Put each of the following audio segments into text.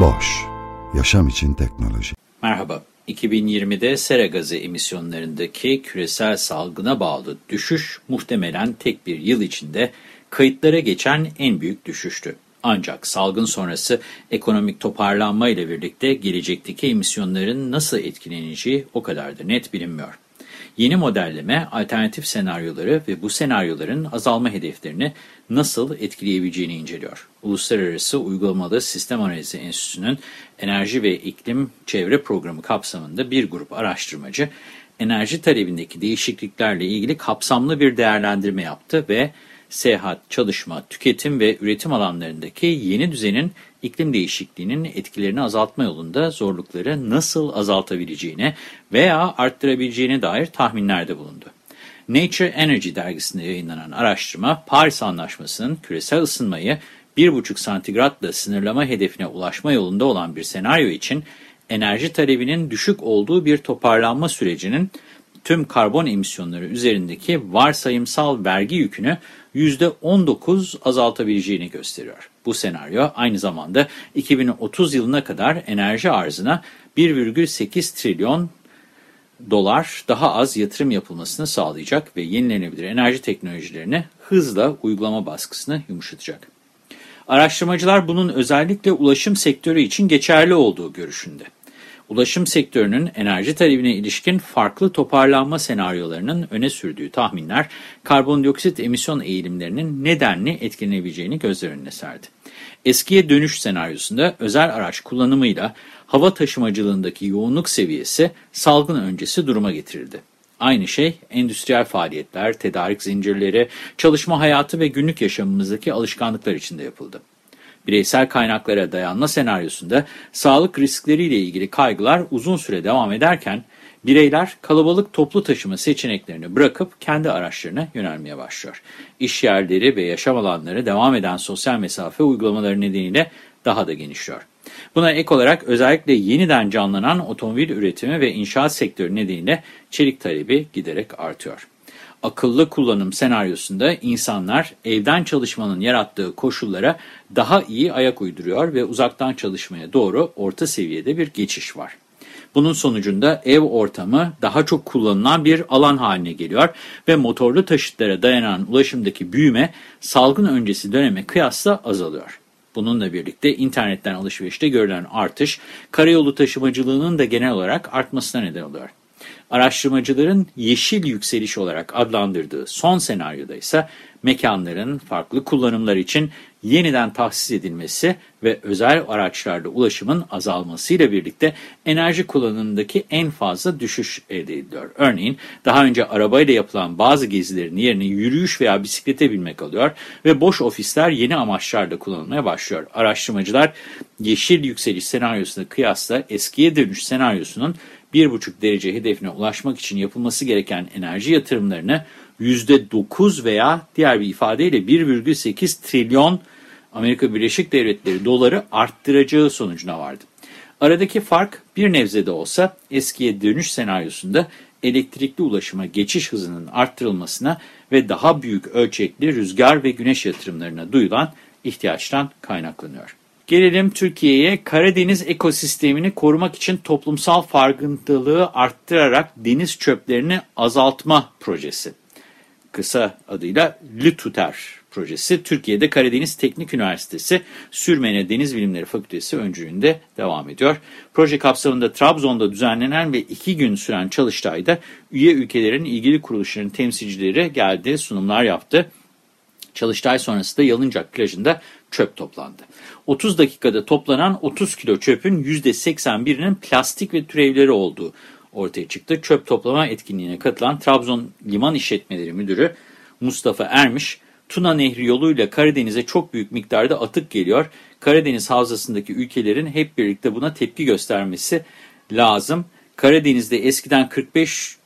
Boş, yaşam için teknoloji. Merhaba, 2020'de sera gazı emisyonlarındaki küresel salgına bağlı düşüş muhtemelen tek bir yıl içinde kayıtlara geçen en büyük düşüştü. Ancak salgın sonrası ekonomik toparlanma ile birlikte gelecekteki emisyonların nasıl etkileneceği o kadar da net bilinmiyor. Yeni modelleme alternatif senaryoları ve bu senaryoların azalma hedeflerini nasıl etkileyebileceğini inceliyor. Uluslararası Uygulamalı Sistem Analizi Enstitüsü'nün Enerji ve İklim Çevre Programı kapsamında bir grup araştırmacı enerji talebindeki değişikliklerle ilgili kapsamlı bir değerlendirme yaptı ve seyahat, çalışma, tüketim ve üretim alanlarındaki yeni düzenin iklim değişikliğinin etkilerini azaltma yolunda zorlukları nasıl azaltabileceğine veya arttırabileceğine dair tahminlerde bulundu. Nature Energy dergisinde yayınlanan araştırma, Paris Anlaşması'nın küresel ısınmayı 1,5 santigratla sınırlama hedefine ulaşma yolunda olan bir senaryo için enerji talebinin düşük olduğu bir toparlanma sürecinin tüm karbon emisyonları üzerindeki varsayımsal vergi yükünü %19 azaltabileceğini gösteriyor. Bu senaryo aynı zamanda 2030 yılına kadar enerji arzına 1,8 trilyon dolar daha az yatırım yapılmasını sağlayacak ve yenilenebilir enerji teknolojilerine hızla uygulama baskısını yumuşatacak. Araştırmacılar bunun özellikle ulaşım sektörü için geçerli olduğu görüşünde. Ulaşım sektörünün enerji talebine ilişkin farklı toparlanma senaryolarının öne sürdüğü tahminler, karbondioksit emisyon eğilimlerinin nedenli etkilenebileceğini gözler önüne serdi. Eskiye dönüş senaryosunda özel araç kullanımıyla hava taşımacılığındaki yoğunluk seviyesi salgın öncesi duruma getirildi. Aynı şey endüstriyel faaliyetler, tedarik zincirleri, çalışma hayatı ve günlük yaşamımızdaki alışkanlıklar içinde yapıldı. Bireysel kaynaklara dayanma senaryosunda sağlık riskleriyle ilgili kaygılar uzun süre devam ederken, bireyler kalabalık toplu taşıma seçeneklerini bırakıp kendi araçlarına yönelmeye başlıyor. İş yerleri ve yaşam alanları devam eden sosyal mesafe uygulamaları nedeniyle daha da genişliyor. Buna ek olarak özellikle yeniden canlanan otomobil üretimi ve inşaat sektörü nedeniyle çelik talebi giderek artıyor akıllı kullanım senaryosunda insanlar evden çalışmanın yarattığı koşullara daha iyi ayak uyduruyor ve uzaktan çalışmaya doğru orta seviyede bir geçiş var. Bunun sonucunda ev ortamı daha çok kullanılan bir alan haline geliyor ve motorlu taşıtlara dayanan ulaşımdaki büyüme salgın öncesi döneme kıyasla azalıyor. Bununla birlikte internetten alışverişte görülen artış karayolu taşımacılığının da genel olarak artmasına neden oluyor. Araştırmacıların yeşil yükseliş olarak adlandırdığı son senaryoda ise mekanların farklı kullanımlar için yeniden tahsis edilmesi ve özel araçlarda ulaşımın azalmasıyla birlikte enerji kullanımındaki en fazla düşüş elde ediliyor. Örneğin daha önce arabayla yapılan bazı gezilerin yerine yürüyüş veya bisiklete binmek alıyor ve boş ofisler yeni amaçlarla kullanılmaya başlıyor. Araştırmacılar yeşil yükseliş senaryosuna kıyasla eskiye dönüş senaryosunun 1,5 derece hedefine ulaşmak için yapılması gereken enerji yatırımlarını %9 veya diğer bir ifadeyle 1,8 trilyon Amerika Birleşik Devletleri doları arttıracağı sonucuna vardı. Aradaki fark bir nebze de olsa eskiye dönüş senaryosunda elektrikli ulaşıma geçiş hızının arttırılmasına ve daha büyük ölçekli rüzgar ve güneş yatırımlarına duyulan ihtiyaçtan kaynaklanıyor. Gelelim Türkiye'ye Karadeniz ekosistemini korumak için toplumsal farkındalığı arttırarak deniz çöplerini azaltma projesi. Kısa adıyla LÜTÜTER projesi Türkiye'de Karadeniz Teknik Üniversitesi Sürmene Deniz Bilimleri Fakültesi öncülüğünde devam ediyor. Proje kapsamında Trabzon'da düzenlenen ve iki gün süren çalıştayda üye ülkelerin ilgili kuruluşların temsilcileri geldi, sunumlar yaptı. Çalıştay sonrasında Yalıncak plajında çöp toplandı. 30 dakikada toplanan 30 kilo çöpün %81'inin plastik ve türevleri olduğu ortaya çıktı. Çöp toplama etkinliğine katılan Trabzon Liman İşletmeleri Müdürü Mustafa Ermiş, Tuna Nehri yoluyla Karadeniz'e çok büyük miktarda atık geliyor. Karadeniz havzasındaki ülkelerin hep birlikte buna tepki göstermesi lazım. Karadeniz'de eskiden 45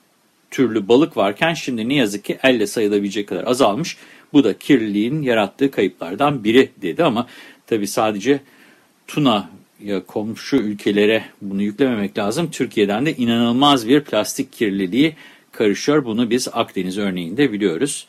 türlü balık varken şimdi ne yazık ki elle sayılabilecek kadar azalmış. Bu da kirliliğin yarattığı kayıplardan biri dedi ama tabii sadece Tuna ya komşu ülkelere bunu yüklememek lazım. Türkiye'den de inanılmaz bir plastik kirliliği karışıyor. Bunu biz Akdeniz örneğinde biliyoruz.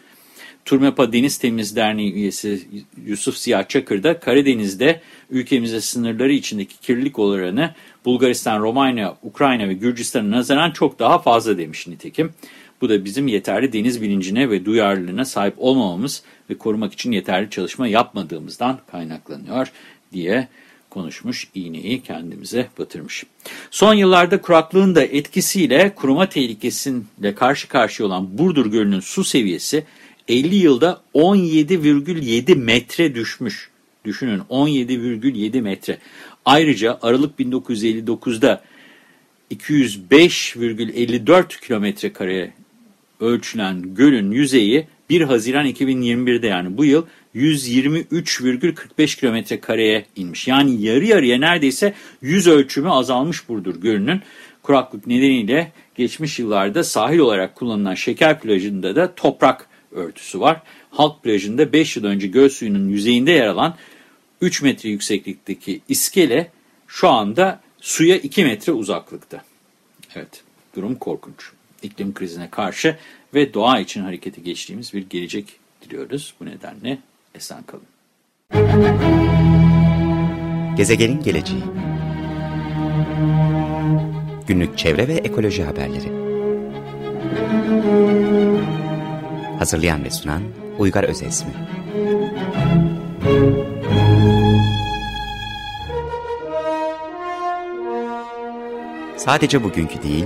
Turmepa Deniz Temiz Derneği üyesi Yusuf Ziya Çakır da Karadeniz'de ülkemize sınırları içindeki kirlilik oranı Bulgaristan, Romanya, Ukrayna ve Gürcistan'a nazaran çok daha fazla demiş nitekim. Bu da bizim yeterli deniz bilincine ve duyarlılığına sahip olmamamız ve korumak için yeterli çalışma yapmadığımızdan kaynaklanıyor diye konuşmuş, iğneyi kendimize batırmış. Son yıllarda kuraklığın da etkisiyle kuruma tehlikesiyle karşı karşıya olan Burdur Gölü'nün su seviyesi 50 yılda 17,7 metre düşmüş. Düşünün 17,7 metre. Ayrıca Aralık 1959'da 205,54 kilometre kareye ölçülen gölün yüzeyi 1 Haziran 2021'de yani bu yıl 123,45 kilometre kareye inmiş. Yani yarı yarıya neredeyse 100 ölçümü azalmış Burdur Gölü'nün. Kuraklık nedeniyle geçmiş yıllarda sahil olarak kullanılan şeker plajında da toprak örtüsü var. Halk plajında 5 yıl önce göl suyunun yüzeyinde yer alan 3 metre yükseklikteki iskele şu anda suya 2 metre uzaklıkta. Evet, durum korkunç. İklim krizine karşı ve doğa için harekete geçtiğimiz bir gelecek diliyoruz. Bu nedenle esen kalın. Gezegenin geleceği Günlük çevre ve ekoloji haberleri Hazırlayan ve sunan Uygar Özesmi Sadece bugünkü değil,